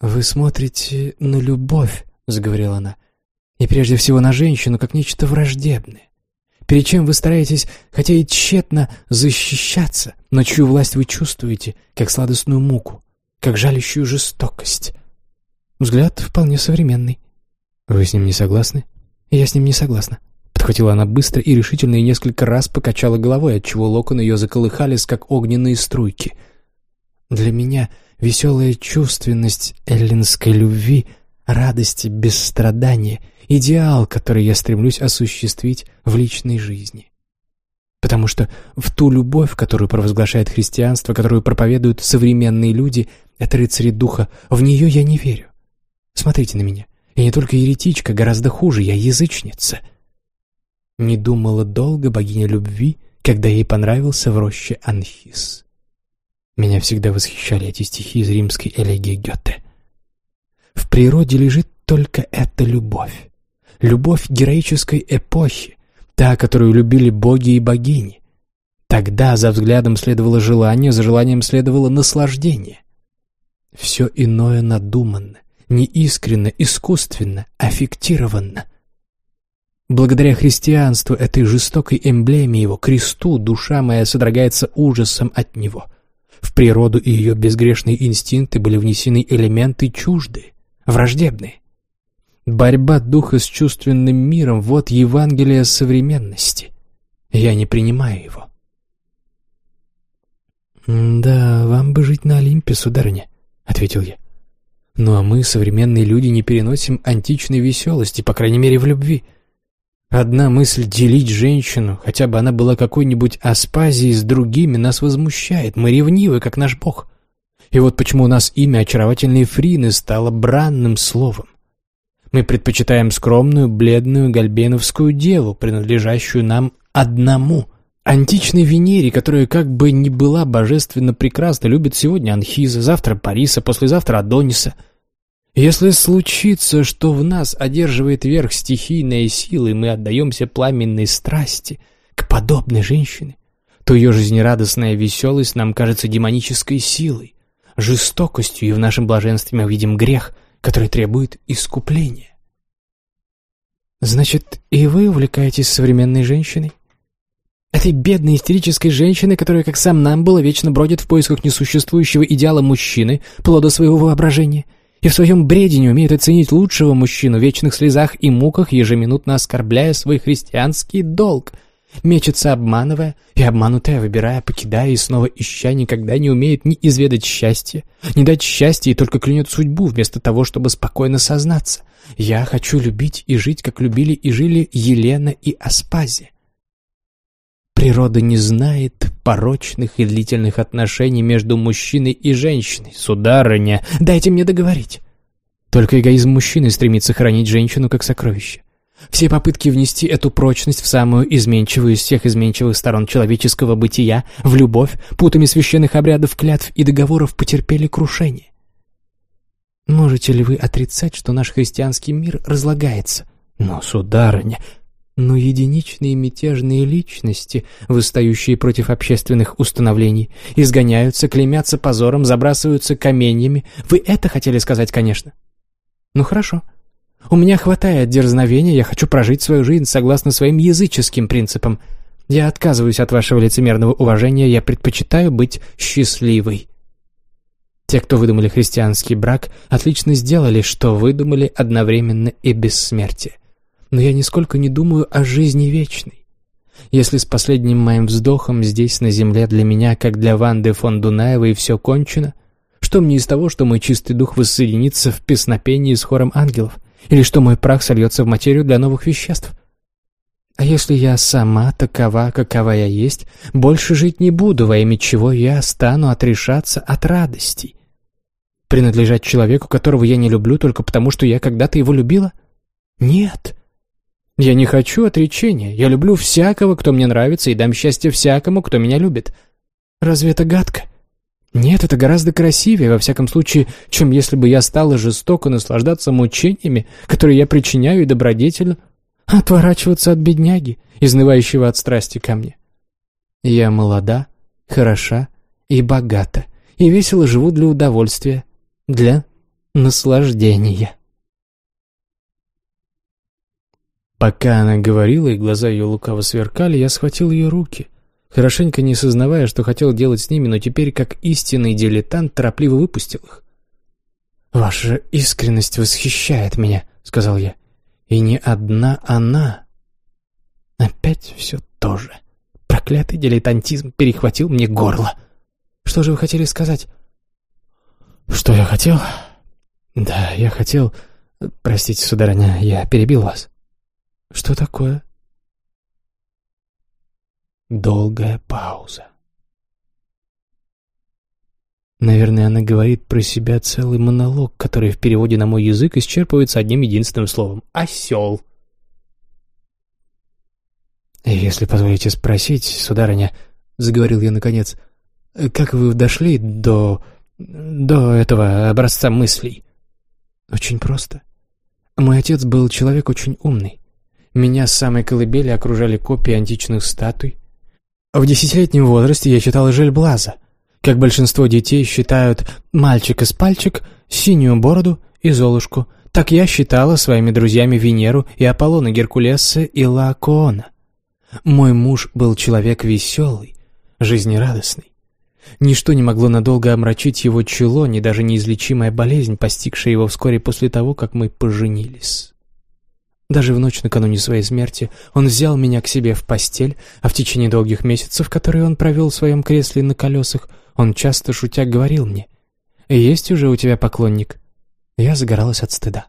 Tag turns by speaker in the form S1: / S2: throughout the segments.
S1: «Вы смотрите на любовь», — заговорила она, — «и прежде всего на женщину, как нечто враждебное, перед чем вы стараетесь, хотя и тщетно, защищаться, но чью власть вы чувствуете, как сладостную муку, как жалящую жестокость. Взгляд вполне современный. Вы с ним не согласны? Я с ним не согласна. Подхватила она быстро и решительно и несколько раз покачала головой, отчего локоны ее заколыхались, как огненные струйки. Для меня веселая чувственность эллинской любви, радости без страдания — идеал, который я стремлюсь осуществить в личной жизни. Потому что в ту любовь, которую провозглашает христианство, которую проповедуют современные люди, это рыцари духа, в нее я не верю. Смотрите на меня. Я не только еретичка, гораздо хуже, я язычница. Не думала долго богиня любви, когда ей понравился в роще Анхис. Меня всегда восхищали эти стихи из римской элегии Гёте. В природе лежит только эта любовь. Любовь героической эпохи, та, которую любили боги и богини. Тогда за взглядом следовало желание, за желанием следовало наслаждение. Все иное надуманно, неискренно, искусственно, аффектированно. Благодаря христианству, этой жестокой эмблеме его, кресту, душа моя содрогается ужасом от него. В природу и ее безгрешные инстинкты были внесены элементы чуждые, враждебные. Борьба духа с чувственным миром — вот Евангелие современности. Я не принимаю его. «Да, вам бы жить на Олимпе, сударыня», — ответил я. «Ну а мы, современные люди, не переносим античной веселости, по крайней мере, в любви». Одна мысль делить женщину, хотя бы она была какой-нибудь аспазией с другими, нас возмущает. Мы ревнивы, как наш бог. И вот почему у нас имя очаровательной Фрины стало бранным словом. Мы предпочитаем скромную, бледную гальбеновскую деву, принадлежащую нам одному. Античной Венере, которая как бы не была божественно прекрасна, любит сегодня Анхиза, завтра Париса, послезавтра Адониса — если случится, что в нас одерживает верх стихийная сила, и мы отдаемся пламенной страсти к подобной женщине, то ее жизнерадостная веселость нам кажется демонической силой, жестокостью, и в нашем блаженстве мы видим грех, который требует искупления. Значит, и вы увлекаетесь современной женщиной? Этой бедной истерической женщиной, которая, как сам нам было, вечно бродит в поисках несуществующего идеала мужчины, плода своего воображения — и в своем бреде не умеет оценить лучшего мужчину, в вечных слезах и муках, ежеминутно оскорбляя свой христианский долг, мечется обманывая и обманутая выбирая, покидая и снова ища, никогда не умеет ни изведать счастье, ни дать счастье и только клянет судьбу, вместо того, чтобы спокойно сознаться. «Я хочу любить и жить, как любили и жили Елена и Аспазия». Природа не знает порочных и длительных отношений между мужчиной и женщиной. Сударыня, дайте мне договорить. Только эгоизм мужчины стремится хранить женщину как сокровище. Все попытки внести эту прочность в самую изменчивую из всех изменчивых сторон человеческого бытия, в любовь, путами священных обрядов, клятв и договоров потерпели крушение. Можете ли вы отрицать, что наш христианский мир разлагается? Но, сударыня, но единичные мятежные личности, восстающие против общественных установлений, изгоняются, клеймятся позором, забрасываются каменьями. Вы это хотели сказать, конечно? Ну хорошо. У меня хватает дерзновения, я хочу прожить свою жизнь согласно своим языческим принципам. Я отказываюсь от вашего лицемерного уважения, я предпочитаю быть счастливой. Те, кто выдумали христианский брак, отлично сделали, что выдумали одновременно и бессмертие но я нисколько не думаю о жизни вечной. Если с последним моим вздохом здесь, на земле, для меня, как для Ванды фон Дунаевой, все кончено, что мне из того, что мой чистый дух воссоединится в песнопении с хором ангелов, или что мой прах сольется в материю для новых веществ? А если я сама такова, какова я есть, больше жить не буду, во имя чего я стану отрешаться от радостей? Принадлежать человеку, которого я не люблю, только потому, что я когда-то его любила? Нет. Я не хочу отречения. Я люблю всякого, кто мне нравится, и дам счастье всякому, кто меня любит. Разве это гадко? Нет, это гораздо красивее, во всяком случае, чем если бы я стала жестоко наслаждаться мучениями, которые я причиняю и добродетельно, отворачиваться от бедняги, изнывающего от страсти ко мне. Я молода, хороша и богата, и весело живу для удовольствия, для наслаждения. Пока она говорила, и глаза ее лукаво сверкали, я схватил ее руки, хорошенько не сознавая, что хотел делать с ними, но теперь, как истинный дилетант, торопливо выпустил их. «Ваша искренность восхищает меня», — сказал я. «И не одна она. Опять все то же. Проклятый дилетантизм перехватил мне горло. Что же вы хотели сказать?» «Что я хотел?» «Да, я хотел... Простите, сударыня, я перебил вас». «Что такое?» Долгая пауза. Наверное, она говорит про себя целый монолог, который в переводе на мой язык исчерпывается одним единственным словом — «осел». «Если позволите спросить, сударыня», — заговорил я наконец, — «как вы дошли до... до этого образца мыслей?» «Очень просто. Мой отец был человек очень умный. Меня с самой колыбели окружали копии античных статуй. В десятилетнем возрасте я читал Блаза — как большинство детей считают «мальчик из пальчик», «синюю бороду» и «золушку», так я считала своими друзьями Венеру и Аполлона Геркулеса и Лаокоона. Мой муж был человек веселый, жизнерадостный. Ничто не могло надолго омрачить его чело, ни даже неизлечимая болезнь, постигшая его вскоре после того, как мы поженились. Даже в ночь накануне своей смерти он взял меня к себе в постель, а в течение долгих месяцев, которые он провел в своем кресле на колесах, он часто шутя говорил мне, «Есть уже у тебя поклонник?» Я загоралась от стыда.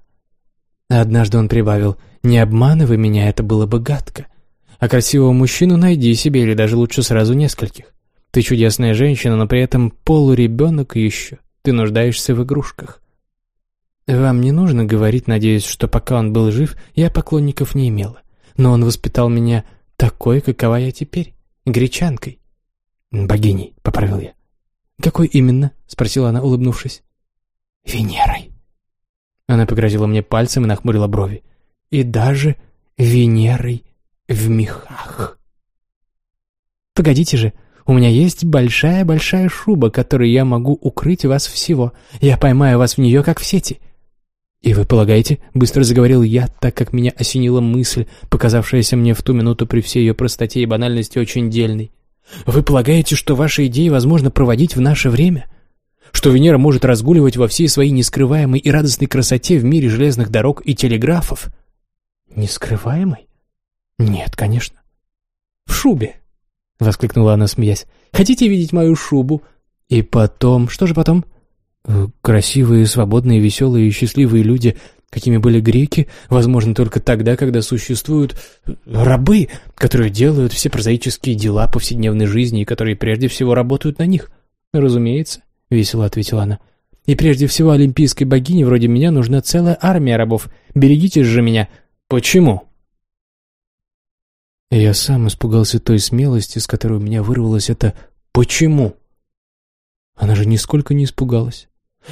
S1: однажды он прибавил, «Не обманывай меня, это было бы гадко. А красивого мужчину найди себе, или даже лучше сразу нескольких. Ты чудесная женщина, но при этом полуребенок еще. Ты нуждаешься в игрушках». Вам не нужно говорить, надеюсь, что пока он был жив, я поклонников не имела. Но он воспитал меня такой, какова я теперь, гречанкой. «Богиней», — поправил я. «Какой именно?» — спросила она, улыбнувшись. «Венерой». Она погрозила мне пальцем и нахмурила брови. «И даже Венерой в мехах». «Погодите же, у меня есть большая-большая шуба, которой я могу укрыть вас всего. Я поймаю вас в нее, как в сети». «И вы полагаете?» — быстро заговорил я, так как меня осенила мысль, показавшаяся мне в ту минуту при всей ее простоте и банальности очень дельной. Вы полагаете, что ваши идеи возможно проводить в наше время? Что Венера может разгуливать во всей своей нескрываемой и радостной красоте в мире железных дорог и телеграфов? Нескрываемой? Нет, конечно. В шубе, — воскликнула она, смеясь. Хотите видеть мою шубу? И потом... Что же потом? Э, красивые, свободные, веселые и счастливые люди какими были греки, возможно только тогда, когда существуют рабы, которые делают все прозаические дела повседневной жизни и которые прежде всего работают на них. «Разумеется», — весело ответила она. «И прежде всего олимпийской богине вроде меня нужна целая армия рабов. Берегитесь же меня». «Почему?» Я сам испугался той смелости, с которой у меня вырвалось это «почему?». Она же нисколько не испугалась.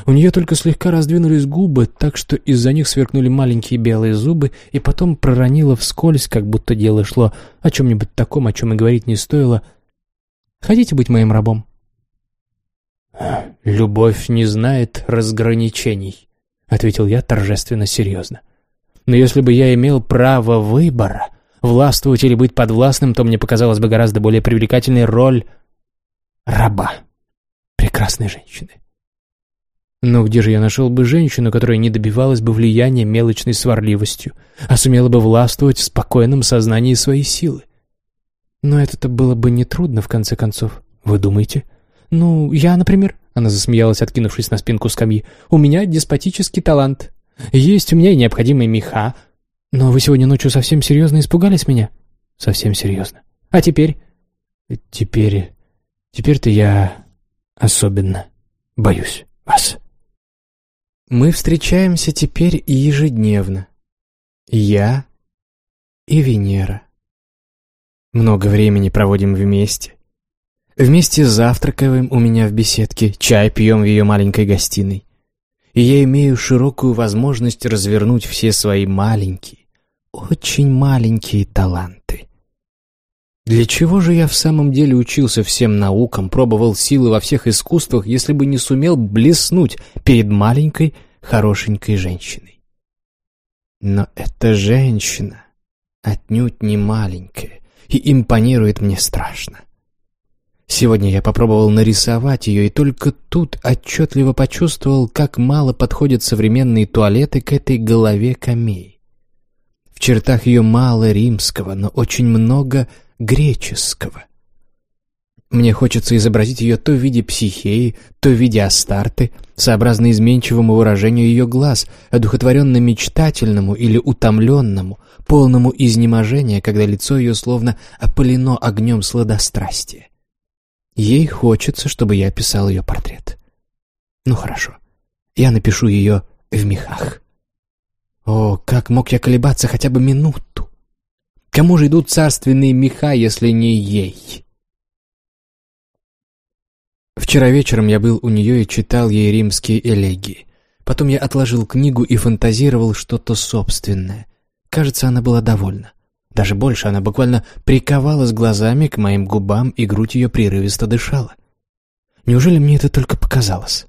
S1: У нее только слегка раздвинулись губы, так что из-за них сверкнули маленькие белые зубы, и потом проронила вскользь, как будто дело шло о чем-нибудь таком, о чем и говорить не стоило. «Хотите быть моим рабом?» «Любовь не знает разграничений», — ответил я торжественно серьезно. «Но если бы я имел право выбора, властвовать или быть подвластным, то мне показалась бы гораздо более привлекательной роль раба, прекрасной женщины». Но где же я нашел бы женщину, которая не добивалась бы влияния мелочной сварливостью, а сумела бы властвовать в спокойном сознании своей силы? Но это-то было бы нетрудно, в конце концов. Вы думаете? Ну, я, например, она засмеялась, откинувшись на спинку скамьи, у меня деспотический талант. Есть у меня и необходимые меха. Но вы сегодня ночью совсем серьезно испугались меня? Совсем серьезно. А теперь? Теперь... Теперь-то я особенно боюсь вас. Мы встречаемся теперь ежедневно. Я и Венера. Много времени проводим вместе. Вместе завтракаем у меня в беседке, чай пьем в ее маленькой гостиной. И я имею широкую возможность развернуть все свои маленькие, очень маленькие таланты. Для чего же я в самом деле учился всем наукам, пробовал силы во всех искусствах, если бы не сумел блеснуть перед маленькой, хорошенькой женщиной. Но эта женщина отнюдь не маленькая и импонирует мне страшно. Сегодня я попробовал нарисовать ее, и только тут отчетливо почувствовал, как мало подходят современные туалеты к этой голове камей. В чертах ее мало римского, но очень много греческого. Мне хочется изобразить ее то в виде психеи, то в виде астарты, сообразно изменчивому выражению ее глаз, одухотворенно-мечтательному или утомленному, полному изнеможения, когда лицо ее словно опалено огнем сладострастия. Ей хочется, чтобы я писал ее портрет. Ну хорошо, я напишу ее в мехах. О, как мог я колебаться хотя бы минуту? Кому же идут царственные меха, если не ей?» Вчера вечером я был у нее и читал ей римские элегии. Потом я отложил книгу и фантазировал что-то собственное. Кажется, она была довольна. Даже больше, она буквально приковалась глазами к моим губам, и грудь ее прерывисто дышала. Неужели мне это только показалось?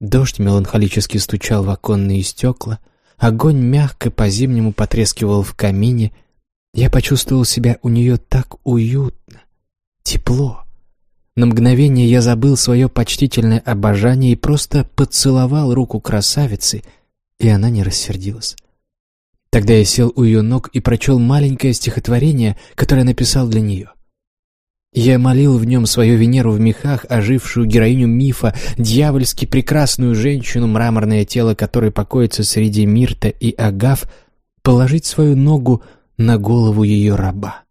S1: Дождь меланхолически стучал в оконные стекла, огонь мягко по-зимнему потрескивал в камине. Я почувствовал себя у нее так уютно, тепло. На мгновение я забыл свое почтительное обожание и просто поцеловал руку красавицы, и она не рассердилась. Тогда я сел у ее ног и прочел маленькое стихотворение, которое написал для нее. Я молил в нем свою Венеру в мехах, ожившую героиню мифа, дьявольски прекрасную женщину, мраморное тело которой покоится среди Мирта и Агав, положить свою ногу на голову ее раба.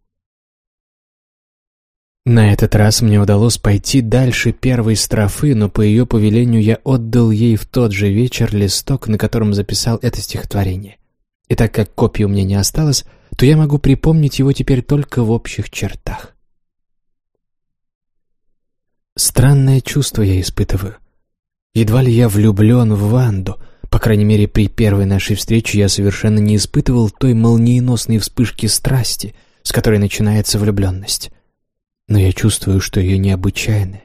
S1: На этот раз мне удалось пойти дальше первой строфы, но по ее повелению я отдал ей в тот же вечер листок, на котором записал это стихотворение. И так как копии у меня не осталось, то я могу припомнить его теперь только в общих чертах. Странное чувство я испытываю. Едва ли я влюблен в Ванду, по крайней мере, при первой нашей встрече я совершенно не испытывал той молниеносной вспышки страсти, с которой начинается влюбленность но я чувствую, что ее необычайная,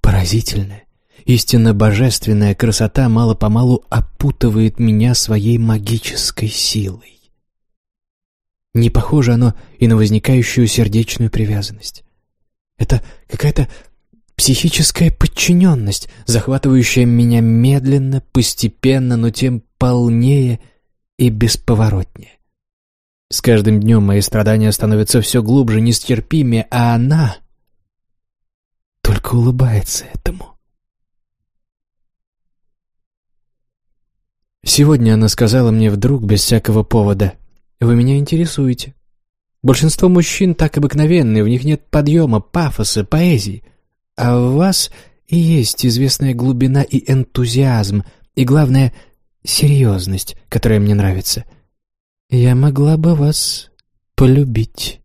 S1: поразительная, истинно божественная красота мало-помалу опутывает меня своей магической силой. Не похоже оно и на возникающую сердечную привязанность. Это какая-то психическая подчиненность, захватывающая меня медленно, постепенно, но тем полнее и бесповоротнее. С каждым днем мои страдания становятся все глубже, нестерпимее, а она только улыбается этому. Сегодня она сказала мне вдруг, без всякого повода, «Вы меня интересуете. Большинство мужчин так обыкновенные, в них нет подъема, пафоса, поэзии. А в вас и есть известная глубина и энтузиазм, и, главное, серьезность, которая мне нравится. Я могла бы вас полюбить.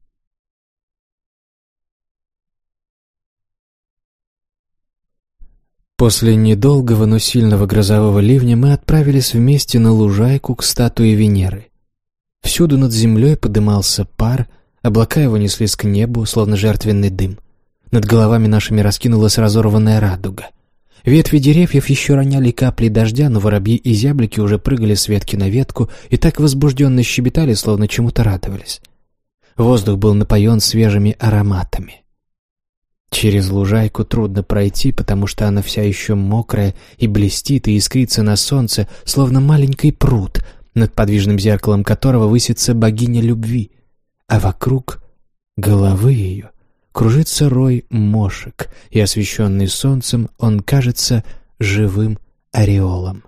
S1: После недолгого, но сильного грозового ливня мы отправились вместе на лужайку к статуе Венеры. Всюду над землей подымался пар, облака его неслись к небу, словно жертвенный дым. Над головами нашими раскинулась разорванная радуга. Ветви деревьев еще роняли капли дождя, но воробьи и зяблики уже прыгали с ветки на ветку и так возбужденно щебетали, словно чему-то радовались. Воздух был напоен свежими ароматами. Через лужайку трудно пройти, потому что она вся еще мокрая и блестит и искрится на солнце, словно маленький пруд, над подвижным зеркалом которого высится богиня любви, а вокруг головы ее кружится рой мошек, и, освещенный солнцем, он кажется живым ореолом.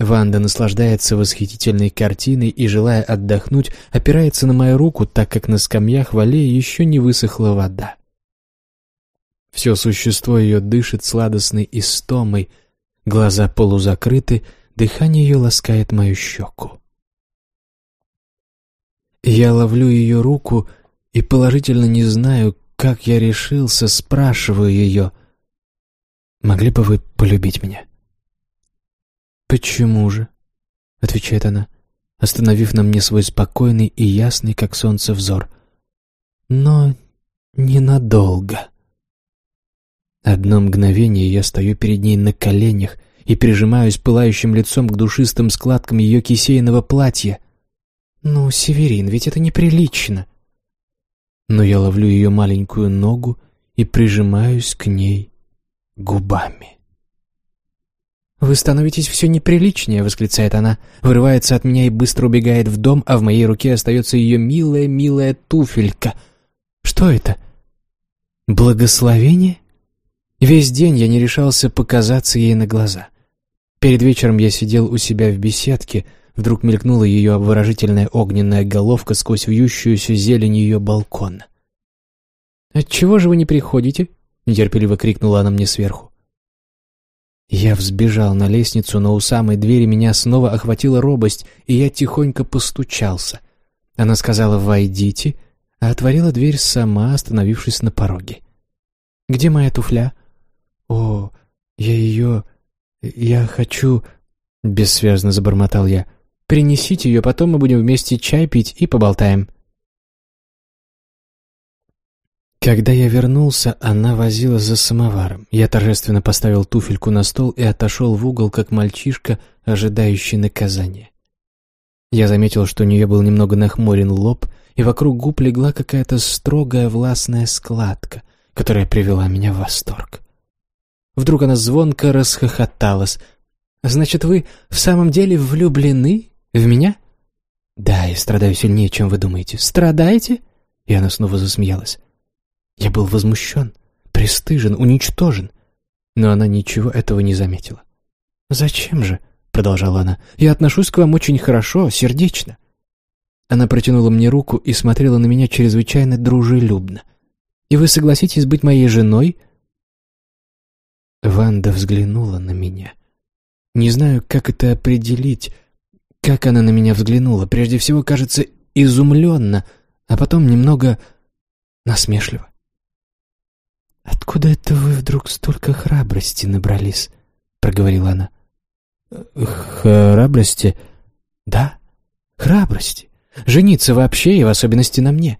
S1: Ванда наслаждается восхитительной картиной и, желая отдохнуть, опирается на мою руку, так как на скамьях в аллее еще не высохла вода. Все существо ее дышит сладостной истомой, глаза полузакрыты, дыхание ее ласкает мою щеку. Я ловлю ее руку и положительно не знаю, как я решился, спрашиваю ее. «Могли бы вы полюбить меня?» «Почему же?» — отвечает она, остановив на мне свой спокойный и ясный, как солнце, взор. «Но ненадолго». Одно мгновение я стою перед ней на коленях и прижимаюсь пылающим лицом к душистым складкам ее кисейного платья. «Ну, Северин, ведь это неприлично!» Но я ловлю ее маленькую ногу и прижимаюсь к ней губами. «Вы становитесь все неприличнее», — восклицает она, вырывается от меня и быстро убегает в дом, а в моей руке остается ее милая-милая туфелька. «Что это? Благословение?» Весь день я не решался показаться ей на глаза. Перед вечером я сидел у себя в беседке, вдруг мелькнула ее обворожительная огненная головка сквозь вьющуюся зелень ее балкона. «Отчего же вы не приходите?» — нетерпеливо крикнула она мне сверху. Я взбежал на лестницу, но у самой двери меня снова охватила робость, и я тихонько постучался. Она сказала «Войдите», а отворила дверь сама, остановившись на пороге. «Где моя туфля?» «О, я ее... я хочу...» — бессвязно забормотал я. «Принесите ее, потом мы будем вместе чай пить и поболтаем». Когда я вернулся, она возила за самоваром. Я торжественно поставил туфельку на стол и отошел в угол, как мальчишка, ожидающий наказания. Я заметил, что у нее был немного нахмурен лоб, и вокруг губ легла какая-то строгая властная складка, которая привела меня в восторг. Вдруг она звонко расхохоталась. «Значит, вы в самом деле влюблены в меня?» «Да, я страдаю сильнее, чем вы думаете». «Страдаете?» И она снова засмеялась. Я был возмущен, пристыжен, уничтожен. Но она ничего этого не заметила. «Зачем же?» — продолжала она. «Я отношусь к вам очень хорошо, сердечно». Она протянула мне руку и смотрела на меня чрезвычайно дружелюбно. «И вы согласитесь быть моей женой?» Ванда взглянула на меня. Не знаю, как это определить, как она на меня взглянула. Прежде всего, кажется, изумленно, а потом немного насмешливо. «Откуда это вы вдруг столько храбрости набрались?» — проговорила она. «Храбрости?» «Да, храбрости. Жениться вообще и в особенности на мне».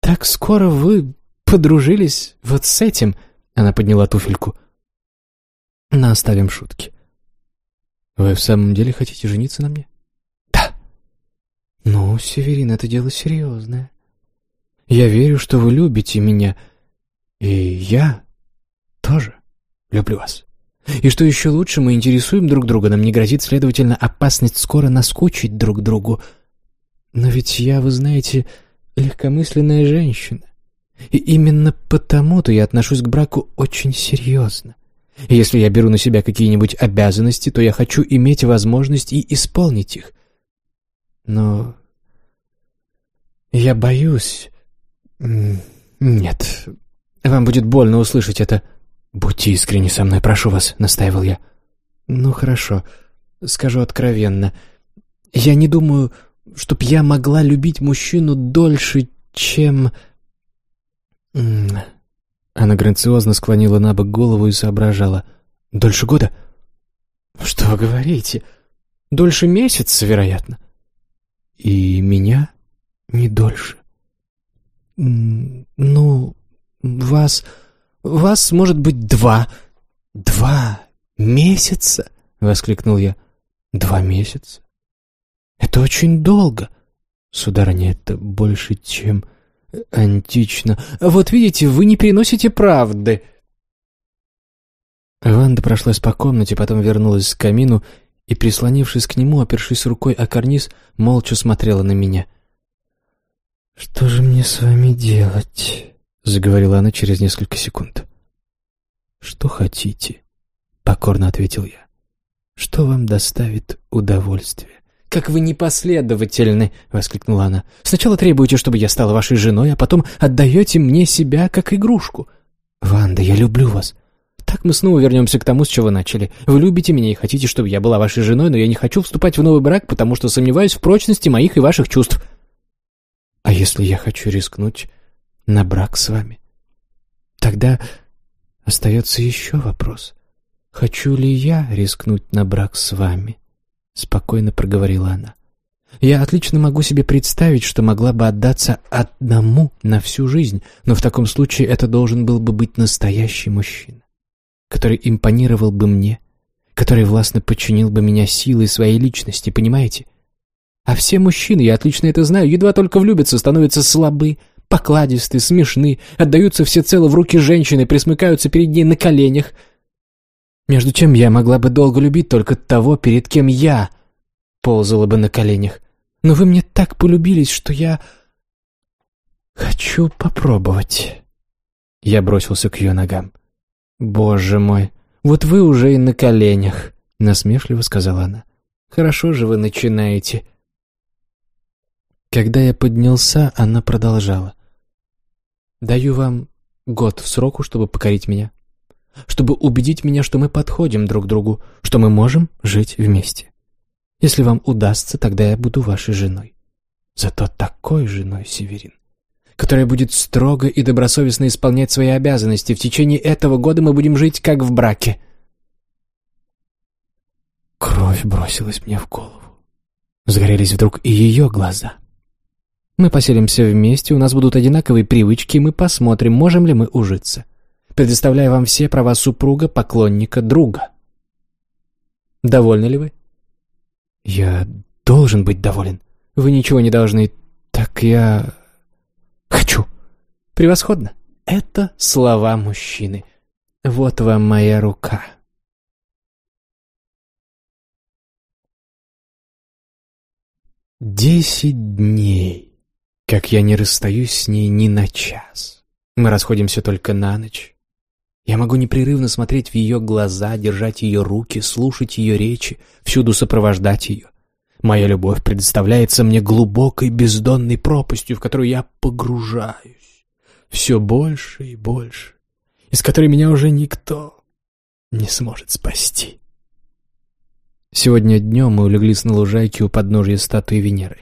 S1: «Так скоро вы подружились вот с этим?» — она подняла туфельку. «На, оставим шутки». «Вы в самом деле хотите жениться на мне?» «Да». «Ну, Северин, это дело серьезное. Я верю, что вы любите меня» И я тоже люблю вас. И что еще лучше, мы интересуем друг друга, нам не грозит, следовательно, опасность скоро наскучить друг другу. Но ведь я, вы знаете, легкомысленная женщина. И именно потому-то я отношусь к браку очень серьезно. Если я беру на себя какие-нибудь обязанности, то я хочу иметь возможность и исполнить их. Но я боюсь... Нет, вам будет больно услышать это. Будьте искренни со мной, прошу вас, настаивал я. Ну хорошо, скажу откровенно. Я не думаю, чтоб я могла любить мужчину дольше, чем... Она грациозно склонила на бок голову и соображала. «Дольше года?» «Что вы говорите? Дольше месяца, вероятно». «И меня не дольше?» «Ну, «Вас... вас, может быть, два...» «Два месяца?» — воскликнул я. «Два месяца? Это очень долго. Сударыня, это больше, чем антично. Вот видите, вы не переносите правды». Ванда прошлась по комнате, потом вернулась к камину и, прислонившись к нему, опершись рукой о карниз, молча смотрела на меня. «Что же мне с вами делать?» — заговорила она через несколько секунд. «Что хотите?» — покорно ответил я. «Что вам доставит удовольствие?» «Как вы непоследовательны!» — воскликнула она. «Сначала требуете, чтобы я стала вашей женой, а потом отдаете мне себя как игрушку. Ванда, я люблю вас. Так мы снова вернемся к тому, с чего начали. Вы любите меня и хотите, чтобы я была вашей женой, но я не хочу вступать в новый брак, потому что сомневаюсь в прочности моих и ваших чувств. А если я хочу рискнуть на брак с вами. Тогда остается еще вопрос. «Хочу ли я рискнуть на брак с вами?» — спокойно проговорила она. «Я отлично могу себе представить, что могла бы отдаться одному на всю жизнь, но в таком случае это должен был бы быть настоящий мужчина, который импонировал бы мне, который властно подчинил бы меня силой своей личности, понимаете? А все мужчины, я отлично это знаю, едва только влюбятся, становятся слабы, покладисты, смешны, отдаются всецело в руки женщины, присмыкаются перед ней на коленях. Между чем я могла бы долго любить только того, перед кем я ползала бы на коленях. Но вы мне так полюбились, что я... Хочу попробовать. Я бросился к ее ногам. «Боже мой, вот вы уже и на коленях», — насмешливо сказала она. «Хорошо же вы начинаете». Когда я поднялся, она продолжала. «Даю вам год в сроку, чтобы покорить меня, чтобы убедить меня, что мы подходим друг другу, что мы можем жить вместе. Если вам удастся, тогда я буду вашей женой. Зато такой женой, Северин, которая будет строго и добросовестно исполнять свои обязанности. В течение этого года мы будем жить как в браке». Кровь бросилась мне в голову. Сгорелись вдруг и ее глаза. Мы поселимся вместе, у нас будут одинаковые привычки, и мы посмотрим, можем ли мы ужиться. Предоставляю вам все права супруга, поклонника, друга. Довольны ли вы? Я должен быть доволен. Вы ничего не должны. Так я... Хочу. Превосходно. Это слова мужчины. Вот вам моя рука. Десять дней, как я не расстаюсь с ней ни на час. Мы расходимся только на ночь. Я могу непрерывно смотреть в ее глаза, держать ее руки, слушать ее речи, всюду сопровождать ее. Моя любовь предоставляется мне глубокой бездонной пропастью, в которую я погружаюсь все больше и больше, из которой меня уже никто не сможет спасти. Сегодня днем мы улеглись на лужайке у подножия статуи Венеры.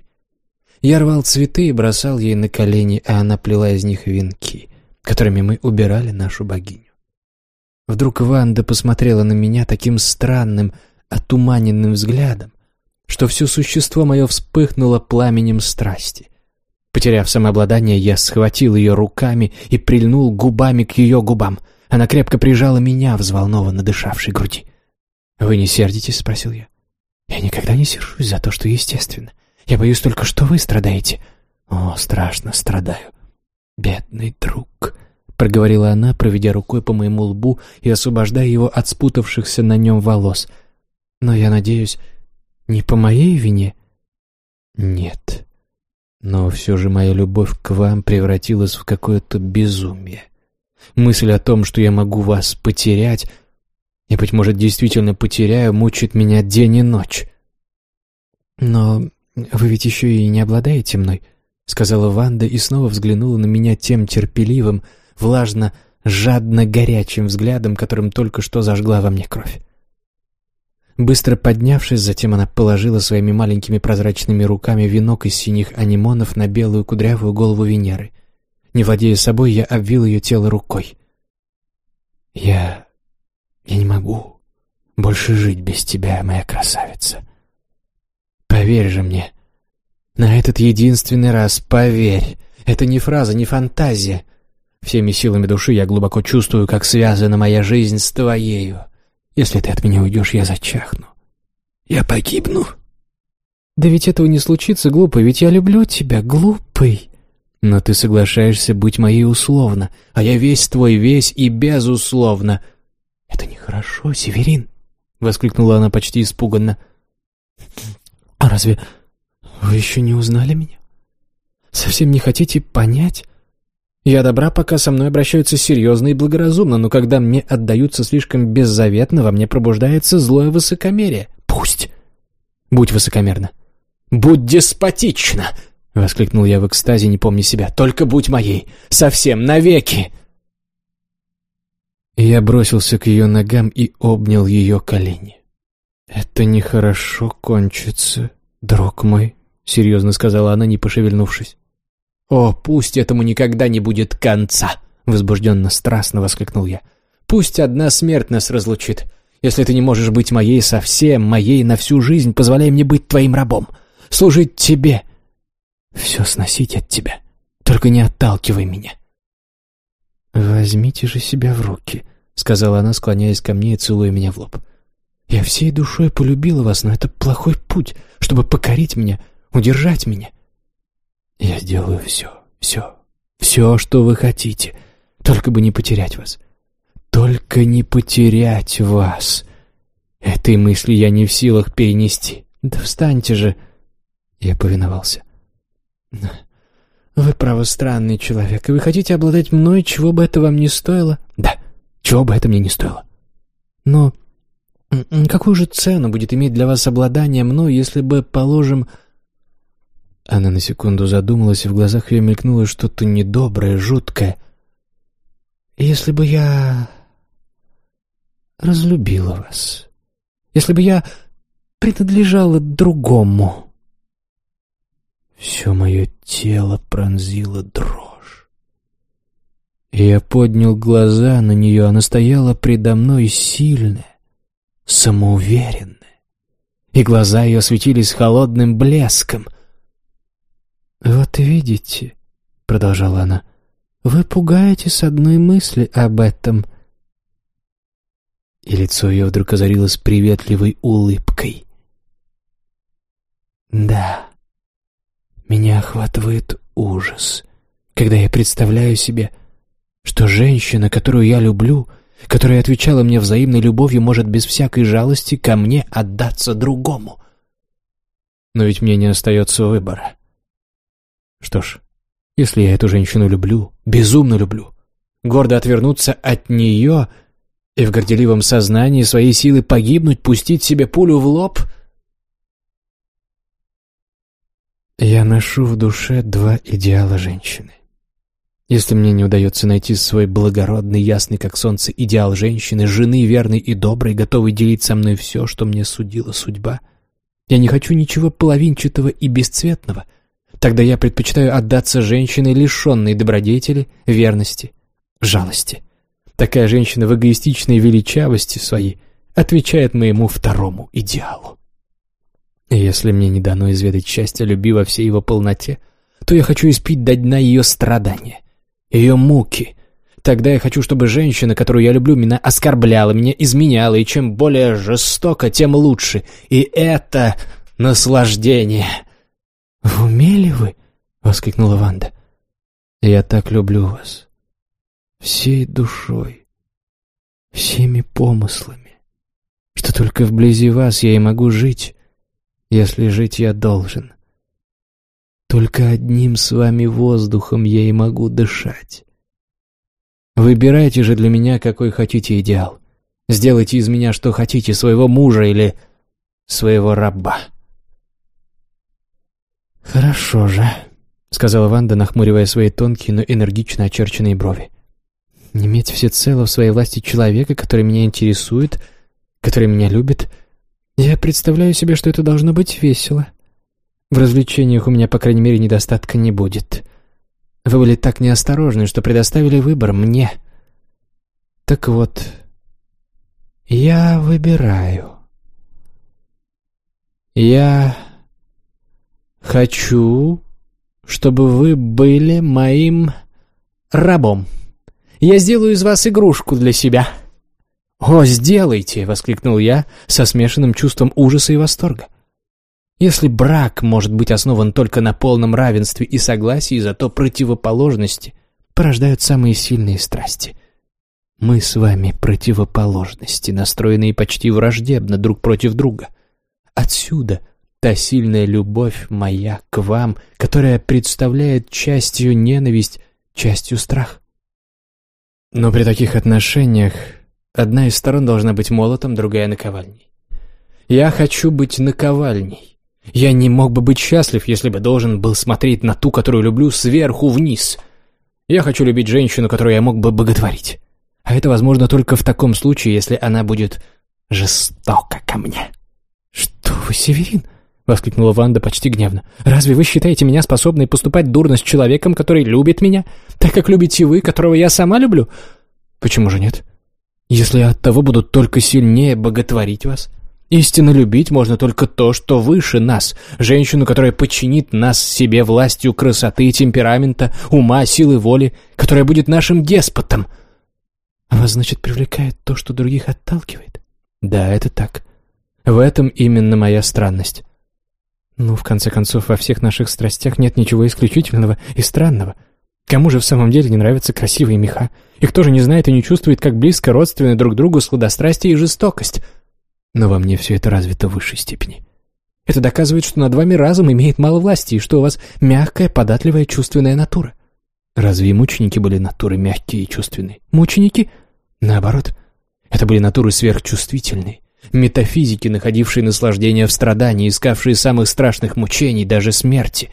S1: Я рвал цветы и бросал ей на колени, а она плела из них венки, которыми мы убирали нашу богиню. Вдруг Ванда посмотрела на меня таким странным, отуманенным взглядом, что все существо мое вспыхнуло пламенем страсти. Потеряв самообладание, я схватил ее руками и прильнул губами к ее губам. Она крепко прижала меня, взволнованно дышавшей груди. «Вы не сердитесь?» — спросил я. «Я никогда не сержусь за то, что естественно. Я боюсь только, что вы страдаете». «О, страшно страдаю». «Бедный друг», — проговорила она, проведя рукой по моему лбу и освобождая его от спутавшихся на нем волос. «Но я надеюсь, не по моей вине? Нет. Но все же моя любовь к вам превратилась в какое-то безумие. Мысль о том, что я могу вас потерять, и, быть может, действительно потеряю, мучит меня день и ночь. Но вы ведь еще и не обладаете мной, — сказала Ванда и снова взглянула на меня тем терпеливым, влажно, жадно горячим взглядом, которым только что зажгла во мне кровь. Быстро поднявшись, затем она положила своими маленькими прозрачными руками венок из синих анимонов на белую кудрявую голову Венеры. Не владея собой, я обвил ее тело рукой. «Я... я не могу больше жить без тебя, моя красавица. Поверь же мне. На этот единственный раз поверь. Это не фраза, не фантазия. Всеми силами души я глубоко чувствую, как связана моя жизнь с твоею. Если ты от меня уйдешь, я зачахну. Я погибну. Да ведь этого не случится, глупый, ведь я люблю тебя, глупый. Но ты соглашаешься быть моей условно, а я весь твой, весь и безусловно. Это нехорошо, Северин, — воскликнула она почти испуганно. А разве вы еще не узнали меня? Совсем не хотите понять? Я добра, пока со мной обращаются серьезно и благоразумно, но когда мне отдаются слишком беззаветно, во мне пробуждается злое высокомерие. Пусть. Будь высокомерна. Будь деспотична! — воскликнул я в экстазе, не помня себя. «Только будь моей! Совсем, навеки!» Я бросился к ее ногам и обнял ее колени. «Это нехорошо кончится, друг мой», — серьезно сказала она, не пошевельнувшись. «О, пусть этому никогда не будет конца!» — возбужденно страстно воскликнул я. «Пусть одна смерть нас разлучит. Если ты не можешь быть моей совсем, моей на всю жизнь, позволяй мне быть твоим рабом, служить тебе, все сносить от тебя. Только не отталкивай меня». «Возьмите же себя в руки», — сказала она, склоняясь ко мне и целуя меня в лоб. Я всей душой полюбила вас, но это плохой путь, чтобы покорить меня, удержать меня. Я сделаю все, все, все, что вы хотите, только бы не потерять вас. Только не потерять вас. Этой мысли я не в силах перенести. Да встаньте же. Я повиновался. Вы, право, странный человек, и вы хотите обладать мной, чего бы это вам не стоило? Да, чего бы это мне не стоило. Но какую же цену будет иметь для вас обладание мной, если бы, положим... Она на секунду задумалась, и в глазах ее мелькнуло что-то недоброе, жуткое. «Если бы я разлюбила вас, если бы я принадлежала другому...» Все мое тело пронзило дрожь. Я поднял глаза на нее, она стояла предо мной сильная, самоуверенная, и глаза ее светились холодным блеском — «Вот видите», — продолжала она, — «вы пугаете с одной мысли об этом». И лицо ее вдруг озарилось приветливой улыбкой. «Да, меня охватывает ужас, когда я представляю себе, что женщина, которую я люблю, которая отвечала мне взаимной любовью, может без всякой жалости ко мне отдаться другому. Но ведь мне не остается выбора. Что ж, если я эту женщину люблю, безумно люблю, гордо отвернуться от нее и в горделивом сознании своей силы погибнуть, пустить себе пулю в лоб... Я ношу в душе два идеала женщины. Если мне не удается найти свой благородный, ясный как солнце идеал женщины, жены верной и доброй, готовой делить со мной все, что мне судила судьба, я не хочу ничего половинчатого и бесцветного — Тогда я предпочитаю отдаться женщине, лишенной добродетели, верности, жалости. Такая женщина в эгоистичной величавости своей отвечает моему второму идеалу. Если мне не дано изведать счастья любви во всей его полноте, то я хочу испить до дна ее страдания, ее муки. Тогда я хочу, чтобы женщина, которую я люблю, меня оскорбляла, меня изменяла, и чем более жестоко, тем лучше. И это наслаждение. «В уме ли вы?» — воскликнула Ванда. «Я так люблю вас. Всей душой, всеми помыслами, что только вблизи вас я и могу жить, если жить я должен. Только одним с вами воздухом я и могу дышать. Выбирайте же для меня, какой хотите идеал. Сделайте из меня, что хотите, своего мужа или своего раба». «Хорошо же», — сказала Ванда, нахмуривая свои тонкие, но энергично очерченные брови. «Иметь всецело в своей власти человека, который меня интересует, который меня любит, я представляю себе, что это должно быть весело. В развлечениях у меня, по крайней мере, недостатка не будет. Вы были так неосторожны, что предоставили выбор мне. Так вот, я выбираю. Я Хочу, чтобы вы были моим рабом. Я сделаю из вас игрушку для себя». «О, сделайте!» — воскликнул я со смешанным чувством ужаса и восторга. Если брак может быть основан только на полном равенстве и согласии, зато противоположности порождают самые сильные страсти. Мы с вами противоположности, настроенные почти враждебно друг против друга. Отсюда та сильная любовь моя к вам, которая представляет частью ненависть, частью страх. Но при таких отношениях одна из сторон должна быть молотом, другая — наковальней. Я хочу быть наковальней. Я не мог бы быть счастлив, если бы должен был смотреть на ту, которую люблю, сверху вниз. Я хочу любить женщину, которую я мог бы боготворить. А это возможно только в таком случае, если она будет жестока ко мне. «Что вы, Северин?» Воскликнула Ванда почти гневно. «Разве вы считаете меня способной поступать дурно с человеком, который любит меня, так как любите вы, которого я сама люблю? Почему же нет? Если от того будут только сильнее боготворить вас. Истинно любить можно только то, что выше нас, женщину, которая подчинит нас себе властью красоты, темперамента, ума, силы воли, которая будет нашим деспотом. А вас, значит, привлекает то, что других отталкивает? Да, это так. В этом именно моя странность. Ну, в конце концов, во всех наших страстях нет ничего исключительного и странного. Кому же в самом деле не нравятся красивые меха? И кто же не знает и не чувствует, как близко родственны друг другу сладострастие и жестокость? Но во мне все это развито в высшей степени. Это доказывает, что над вами разум имеет мало власти, и что у вас мягкая, податливая, чувственная натура. Разве мученики были натуры мягкие и чувственные? Мученики? Наоборот. Это были натуры сверхчувствительные, метафизики, находившие наслаждение в страдании, искавшие самых страшных мучений, даже смерти,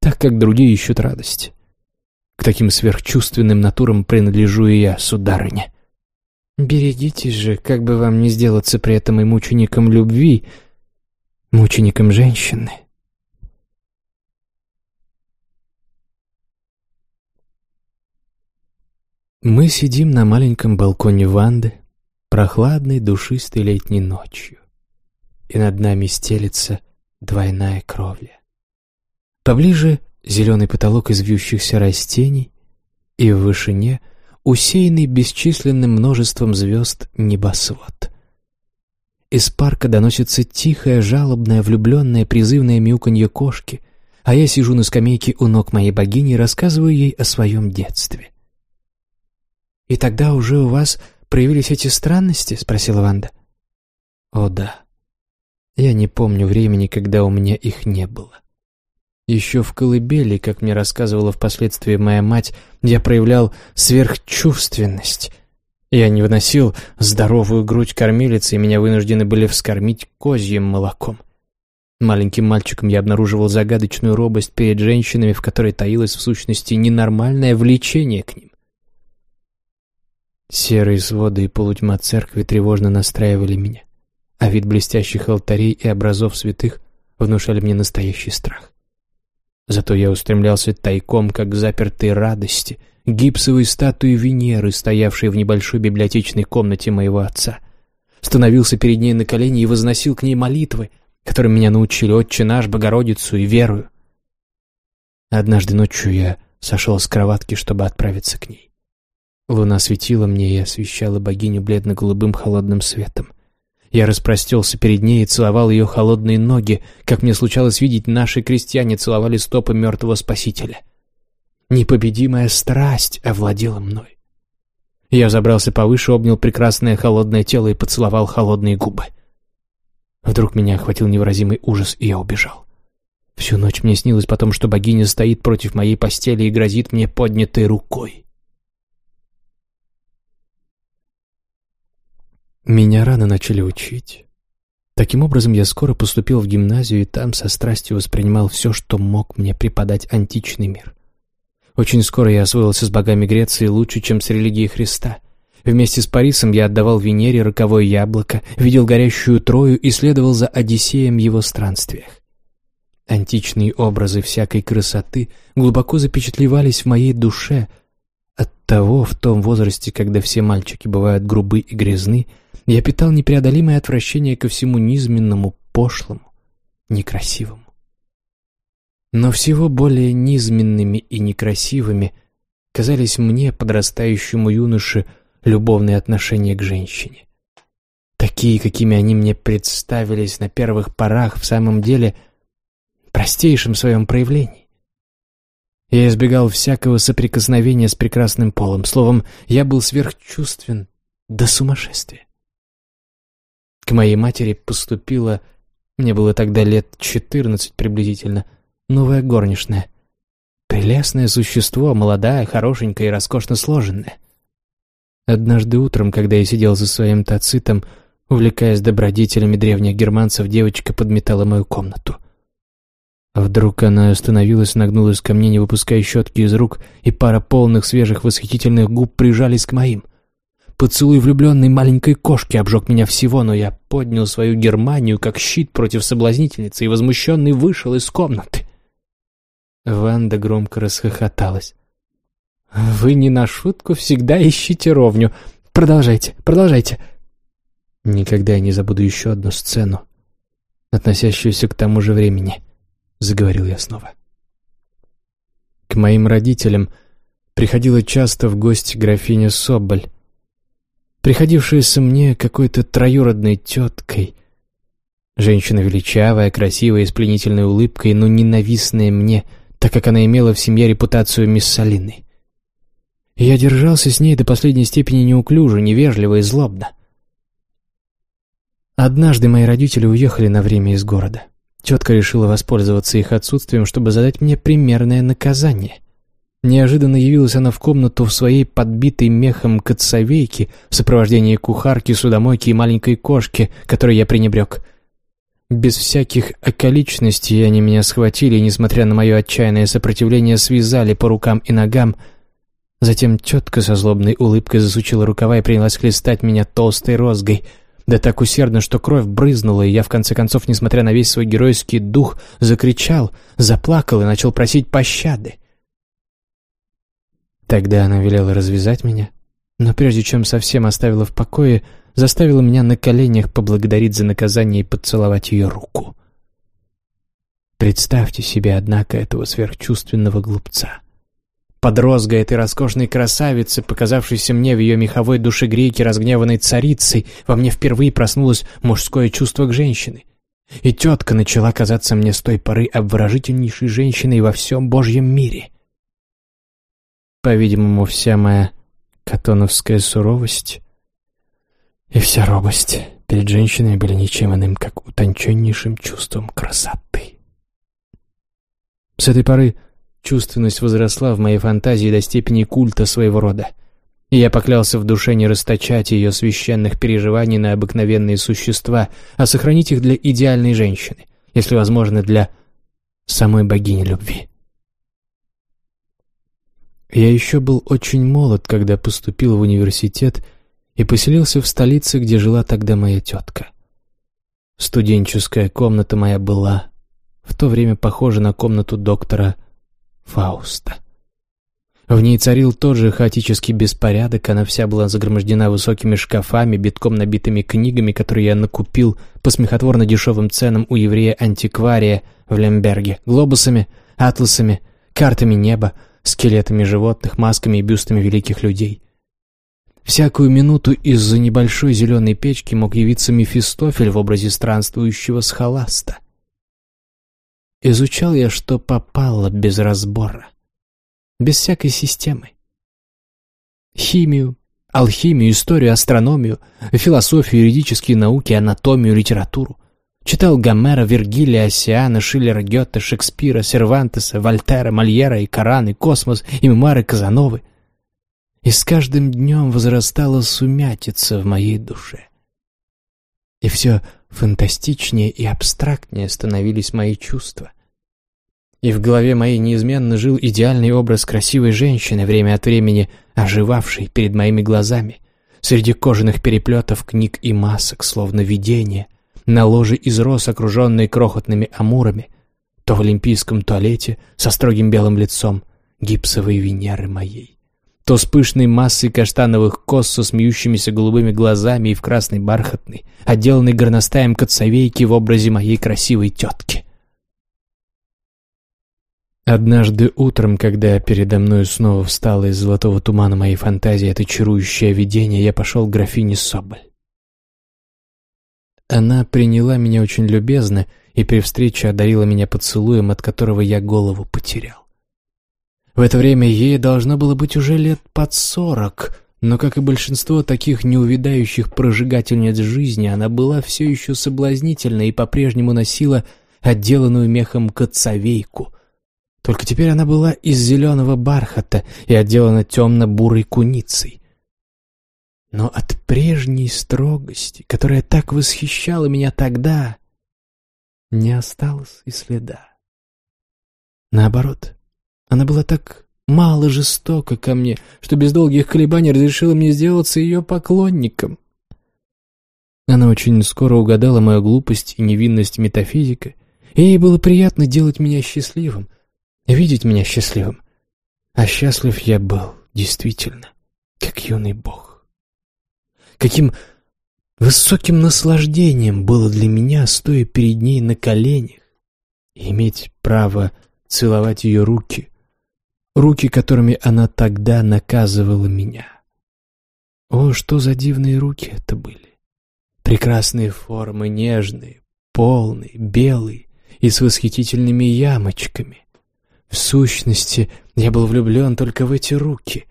S1: так как другие ищут радости. К таким сверхчувственным натурам принадлежу и я, сударыня. Берегитесь же, как бы вам не сделаться при этом и мучеником любви, мучеником женщины. Мы сидим на маленьком балконе Ванды, прохладной, душистой летней ночью, и над нами стелится двойная кровля. Поближе зеленый потолок из вьющихся растений, и в вышине усеянный бесчисленным множеством звезд небосвод. Из парка доносится тихое, жалобное, влюбленное, призывное мяуканье кошки, а я сижу на скамейке у ног моей богини и рассказываю ей о своем детстве. «И тогда уже у вас проявились эти странности?» — спросила Ванда. «О да. Я не помню времени, когда у меня их не было. Еще в колыбели, как мне рассказывала впоследствии моя мать, я проявлял сверхчувственность. Я не выносил здоровую грудь кормилицы, и меня вынуждены были вскормить козьим молоком. Маленьким мальчиком я обнаруживал загадочную робость перед женщинами, в которой таилось в сущности ненормальное влечение к ним. Серые своды и полутьма церкви тревожно настраивали меня, а вид блестящих алтарей и образов святых внушали мне настоящий страх. Зато я устремлялся тайком, как к запертой радости, гипсовой статуи Венеры, стоявшей в небольшой библиотечной комнате моего отца. Становился перед ней на колени и возносил к ней молитвы, которым меня научили Отче наш, Богородицу и верую. Однажды ночью я сошел с кроватки, чтобы отправиться к ней. Луна светила мне и освещала богиню бледно-голубым холодным светом. Я распростелся перед ней и целовал ее холодные ноги, как мне случалось видеть, наши крестьяне целовали стопы мертвого спасителя. Непобедимая страсть овладела мной. Я забрался повыше, обнял прекрасное холодное тело и поцеловал холодные губы. Вдруг меня охватил невыразимый ужас, и я убежал. Всю ночь мне снилось потом, что богиня стоит против моей постели и грозит мне поднятой рукой. Меня рано начали учить. Таким образом, я скоро поступил в гимназию и там со страстью воспринимал все, что мог мне преподать античный мир. Очень скоро я освоился с богами Греции лучше, чем с религией Христа. Вместе с Парисом я отдавал Венере роковое яблоко, видел горящую Трою и следовал за Одиссеем в его странствиях. Античные образы всякой красоты глубоко запечатлевались в моей душе. Оттого в том возрасте, когда все мальчики бывают грубы и грязны, я питал непреодолимое отвращение ко всему низменному, пошлому, некрасивому. Но всего более низменными и некрасивыми казались мне, подрастающему юноше, любовные отношения к женщине. Такие, какими они мне представились на первых порах, в самом деле простейшим в своем проявлении. Я избегал всякого соприкосновения с прекрасным полом. Словом, я был сверхчувствен до сумасшествия. К моей матери поступила, мне было тогда лет четырнадцать приблизительно, новая горничная. Прелестное существо, молодая, хорошенькая и роскошно сложенная. Однажды утром, когда я сидел за своим тацитом, увлекаясь добродетелями древних германцев, девочка подметала мою комнату. Вдруг она остановилась, нагнулась ко мне, не выпуская щетки из рук, и пара полных, свежих, восхитительных губ прижались к моим. Поцелуй влюбленной маленькой кошки обжег меня всего, но я поднял свою Германию как щит против соблазнительницы и возмущенный вышел из комнаты. Ванда громко расхохоталась. «Вы не на шутку всегда ищите ровню. Продолжайте, продолжайте». «Никогда я не забуду еще одну сцену, относящуюся к тому же времени», — заговорил я снова. К моим родителям приходила часто в гости графиня Соболь, приходившаяся мне какой-то троюродной теткой, Женщина величавая, красивая с пленительной улыбкой, но ненавистная мне, так как она имела в семье репутацию мисс Салины. я держался с ней до последней степени неуклюже, невежливо и злобно. Однажды мои родители уехали на время из города. Тетка решила воспользоваться их отсутствием, чтобы задать мне примерное наказание. Неожиданно явилась она в комнату в своей подбитой мехом коцовейке в сопровождении кухарки, судомойки и маленькой кошки, которой я пренебрег. Без всяких околичностей они меня схватили и, несмотря на мое отчаянное сопротивление, связали по рукам и ногам. Затем тетка со злобной улыбкой засучила рукава и принялась хлестать меня толстой розгой. Да так усердно, что кровь брызнула, и я, в конце концов, несмотря на весь свой геройский дух, закричал, заплакал и начал просить пощады. Тогда она велела развязать меня, но прежде чем совсем оставила в покое, заставила меня на коленях поблагодарить за наказание и поцеловать ее руку. Представьте себе, однако, этого сверхчувственного глупца. Под розгой этой роскошной красавицы, показавшейся мне в ее меховой душегрейке разгневанной царицей, во мне впервые проснулось мужское чувство к женщине. И тетка начала казаться мне с той поры обворожительнейшей женщиной во всем Божьем мире. По-видимому, вся моя катоновская суровость и вся робость перед женщиной были ничем иным, как утонченнейшим чувством красоты. С этой поры чувственность возросла в моей фантазии до степени культа своего рода, и я поклялся в душе не расточать ее священных переживаний на обыкновенные существа, а сохранить их для идеальной женщины, если возможно, для самой богини любви. Я еще был очень молод, когда поступил в университет и поселился в столице, где жила тогда моя тетка. Студенческая комната моя была в то время похожа на комнату доктора Фауста. В ней царил тот же хаотический беспорядок, она вся была загромождена высокими шкафами, битком набитыми книгами, которые я накупил по смехотворно дешевым ценам у еврея-антиквария в Лемберге, глобусами, атласами, картами неба, скелетами животных, масками и бюстами великих людей. Всякую минуту из-за небольшой зеленой печки мог явиться Мефистофель в образе странствующего схоласта. Изучал я, что попало без разбора, без всякой системы. Химию, алхимию, историю, астрономию, философию, юридические науки, анатомию, литературу. Читал Гомера, Вергилия, Осиана, Шиллера, Гёте, Шекспира, Сервантеса, Вольтера, Мольера и Коран, и Космос, и мемуары Казановы. И с каждым днем возрастала сумятица в моей душе. И все фантастичнее и абстрактнее становились мои чувства. И в голове моей неизменно жил идеальный образ красивой женщины, время от времени оживавшей перед моими глазами, среди кожаных переплетов книг и масок, словно видение, на ложе из роз, окруженной крохотными амурами, то в олимпийском туалете со строгим белым лицом гипсовой Венеры моей, то с пышной массой каштановых кос со смеющимися голубыми глазами и в красной бархатной, отделанной горностаем коцовейки в образе моей красивой тетки. Однажды утром, когда передо мной снова встало из золотого тумана моей фантазии это чарующее видение, я пошел к графине Соболь. Она приняла меня очень любезно и при встрече одарила меня поцелуем, от которого я голову потерял. В это время ей должно было быть уже лет под сорок, но, как и большинство таких неувидающих прожигательниц жизни, она была все еще соблазнительна и по-прежнему носила отделанную мехом коцовейку. Только теперь она была из зеленого бархата и отделана темно-бурой куницей. Но от прежней строгости, которая так восхищала меня тогда, не осталось и следа. Наоборот, она была так мало жестока ко мне, что без долгих колебаний разрешила мне сделаться ее поклонником. Она очень скоро угадала мою глупость и невинность метафизика, и ей было приятно делать меня счастливым, видеть меня счастливым. А счастлив я был, действительно, как юный бог. Каким высоким наслаждением было для меня, стоя перед ней на коленях, и иметь право целовать ее руки, руки, которыми она тогда наказывала меня. О, что за дивные руки это были! Прекрасные формы, нежные, полный, белый и с восхитительными ямочками. В сущности, я был влюблен только в эти руки.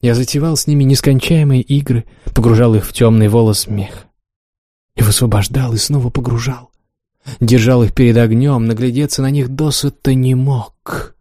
S1: Я затевал с ними нескончаемые игры, погружал их в темный волос мех. И высвобождал, и снова погружал. Держал их перед огнем, наглядеться на них досыта не мог.